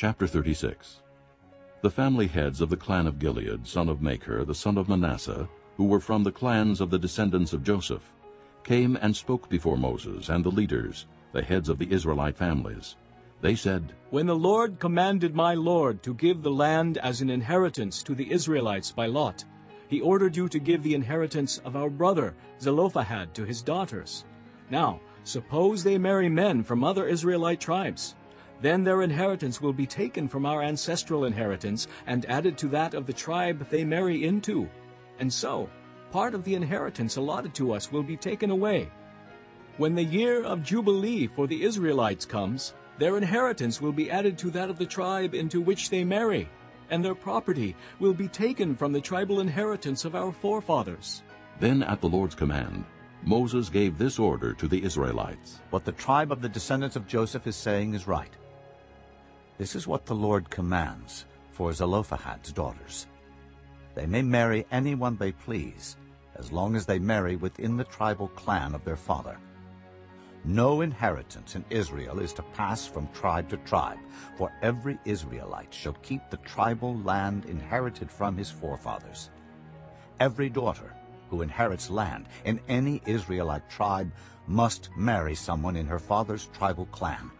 Chapter 36 The family heads of the clan of Gilead, son of Machir, the son of Manasseh, who were from the clans of the descendants of Joseph, came and spoke before Moses and the leaders, the heads of the Israelite families. They said, When the Lord commanded my Lord to give the land as an inheritance to the Israelites by lot, he ordered you to give the inheritance of our brother Zelophehad to his daughters. Now, suppose they marry men from other Israelite tribes. Then their inheritance will be taken from our ancestral inheritance and added to that of the tribe they marry into. And so, part of the inheritance allotted to us will be taken away. When the year of Jubilee for the Israelites comes, their inheritance will be added to that of the tribe into which they marry, and their property will be taken from the tribal inheritance of our forefathers. Then at the Lord's command, Moses gave this order to the Israelites. What the tribe of the descendants of Joseph is saying is right. This is what the Lord commands for Zelophehad's daughters. They may marry anyone they please, as long as they marry within the tribal clan of their father. No inheritance in Israel is to pass from tribe to tribe, for every Israelite shall keep the tribal land inherited from his forefathers. Every daughter who inherits land in any Israelite tribe must marry someone in her father's tribal clan,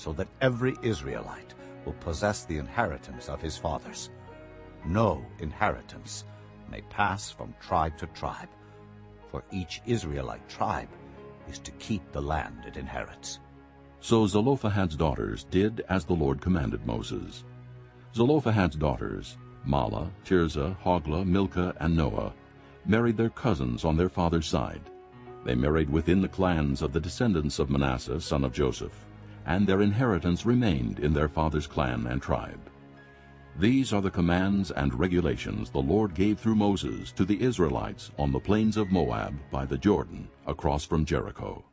so that every Israelite will possess the inheritance of his fathers. No inheritance may pass from tribe to tribe, for each Israelite tribe is to keep the land it inherits. So Zelophehad's daughters did as the Lord commanded Moses. Zelophehad's daughters, Mahlah, Tirzah, Hoglah, Milcah, and Noah, married their cousins on their father's side. They married within the clans of the descendants of Manasseh, son of Joseph, and their inheritance remained in their father's clan and tribe. These are the commands and regulations the Lord gave through Moses to the Israelites on the plains of Moab by the Jordan across from Jericho.